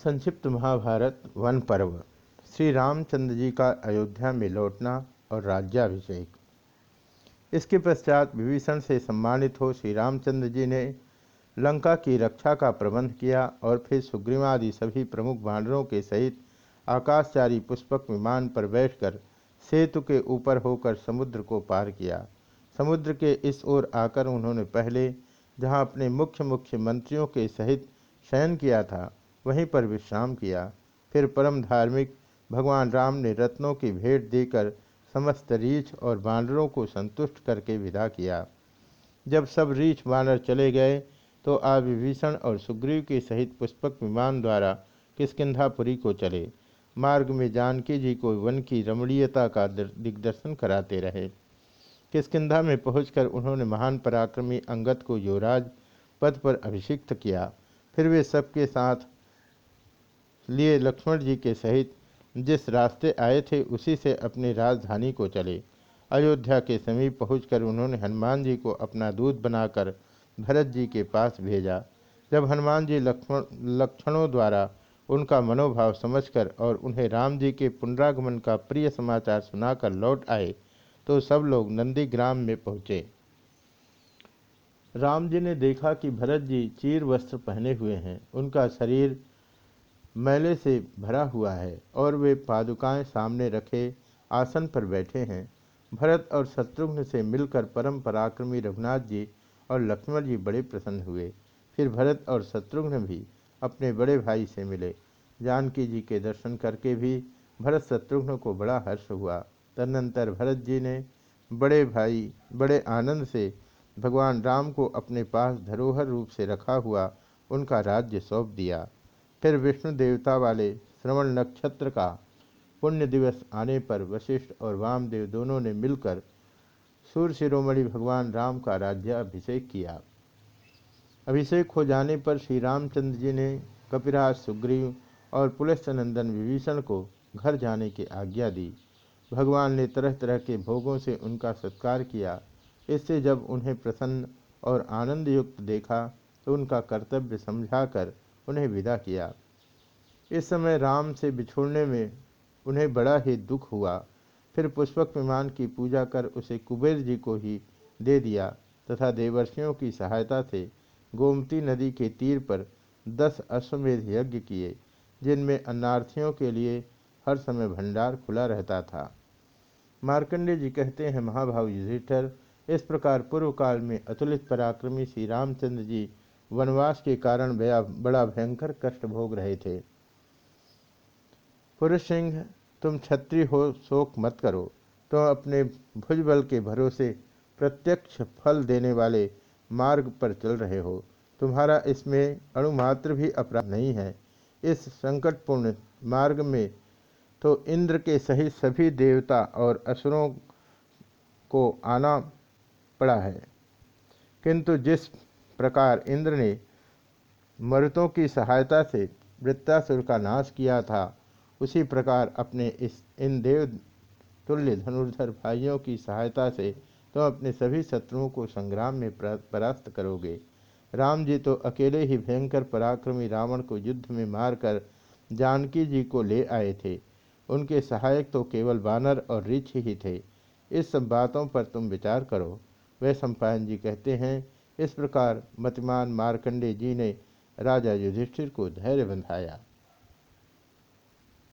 संक्षिप्त महाभारत, वन पर्व। श्री रामचंद्र जी का अयोध्या में लौटना और राज्याभिषेक। इसके पश्चात विभीषण से सम्मानित हो श्री रामचंद्र जी ने लंका की रक्षा का प्रबंध किया और फिर सुग्रीवादि सभी प्रमुख बानरों के सहित आकाशचारी पुष्पक विमान पर बैठकर सेतु के ऊपर होकर समुद्र को पार किया। समुद्र के इस ओर आकर उन्होंने पहले, जहाँ अपने मुख्य मुख्य मंत्रियों के सहित शयन किया था वहीं पर विश्राम किया। फिर परम धार्मिक भगवान राम ने रत्नों की भेंट देकर समस्त रीछ और बानरों को संतुष्ट करके विदा किया। जब सब रीछ बानर चले गए तो आप विभीषण और सुग्रीव के सहित पुष्पक विमान द्वारा किसकिधापुरी को चले। मार्ग में जानकी जी को वन की रमणीयता का दिग्दर्शन कराते रहे। किसकिंधा में पहुंचकर उन्होंने महान पराक्रमी अंगत को युवराज पद पर अभिषिक्त किया। फिर वे सबके साथ लिए लक्ष्मण जी के सहित जिस रास्ते आए थे, उसी से अपनी राजधानी को चले। अयोध्या के समीप पहुंचकर उन्होंने हनुमान जी को अपना दूध बनाकर भरत जी के पास भेजा। जब हनुमान जी लक्ष्मण, लक्षणों द्वारा उनका मनोभाव समझकर और उन्हें राम जी के पुनरागमन का प्रिय समाचार सुनाकर लौट आए तो सब लोग नंदीग्राम में पहुँचे। राम जी ने देखा कि भरत जी चीर वस्त्र पहने हुए हैं। उनका शरीर मैले से भरा हुआ है और वे पादुकाएँ सामने रखे आसन पर बैठे हैं। भरत और शत्रुघ्न से मिलकर परम पराक्रमी रघुनाथ जी और लक्ष्मण जी बड़े प्रसन्न हुए। फिर भरत और शत्रुघ्न भी अपने बड़े भाई से मिले। जानकी जी के दर्शन करके भी भरत शत्रुघ्न को बड़ा हर्ष हुआ। तदनंतर भरत जी ने बड़े भाई, बड़े आनंद से भगवान राम को अपने पास धरोहर रूप से रखा हुआ उनका राज्य सौंप दिया। फिर विष्णु देवता वाले श्रवण नक्षत्र का पुण्य दिवस आने पर वशिष्ठ और वामदेव दोनों ने मिलकर सूर्य शिरोमणि भगवान राम का राज्याभिषेक किया। अभिषेक हो जाने पर श्री रामचंद्र जी ने कपिराज सुग्रीव और पुलिस पुलस्नंदन विभीषण को घर जाने की आज्ञा दी। भगवान ने तरह तरह के भोगों से उनका सत्कार किया। इससे जब उन्हें प्रसन्न और आनंद युक्त देखा तो उनका कर्तव्य समझाकर उन्हें विदा किया। इस समय राम से बिछोड़ने में उन्हें बड़ा ही दुख हुआ। फिर पुष्पक विमान की पूजा कर उसे कुबेर जी को ही दे दिया तथा देवर्षियों की सहायता से गोमती नदी के तीर पर दस अश्वमेध यज्ञ किए, जिनमें अन्नार्थियों के लिए हर समय भंडार खुला रहता था। मार्कंडे जी कहते हैं, महाभाव युधिष्ठर, इस प्रकार पूर्व काल में अतुलित पराक्रमी श्री रामचंद्र जी वनवास के कारण बड़ा भयंकर कष्ट भोग रहे थे। पुरुष सिंह, तुम छत्री हो, शोक मत करो। तुम अपने भुजबल के भरोसे प्रत्यक्ष फल देने वाले मार्ग पर चल रहे हो। तुम्हारा इसमें अणुमात्र भी अपराध नहीं है। इस संकटपूर्ण मार्ग में तो इंद्र के सहित सभी देवता और असुरों को आना पड़ा है। किंतु जिस प्रकार इंद्र ने मरुतों की सहायता से वृत्तासुर का नाश किया था। उसी प्रकार अपने इस इन देव तुल्य धनुर्धर भाइयों की सहायता से तुम तो अपने सभी शत्रुओं को संग्राम में परास्त करोगे। राम जी तो अकेले ही भयंकर पराक्रमी रावण को युद्ध में मारकर जानकी जी को ले आए थे। उनके सहायक तो केवल बानर और रिछ ही थे। इस सब बातों पर तुम विचार करो। वह सम्पायन जी कहते हैं इस प्रकार मतिमान मार्कंडे जी ने राजा युधिष्ठिर को धैर्य बंधाया।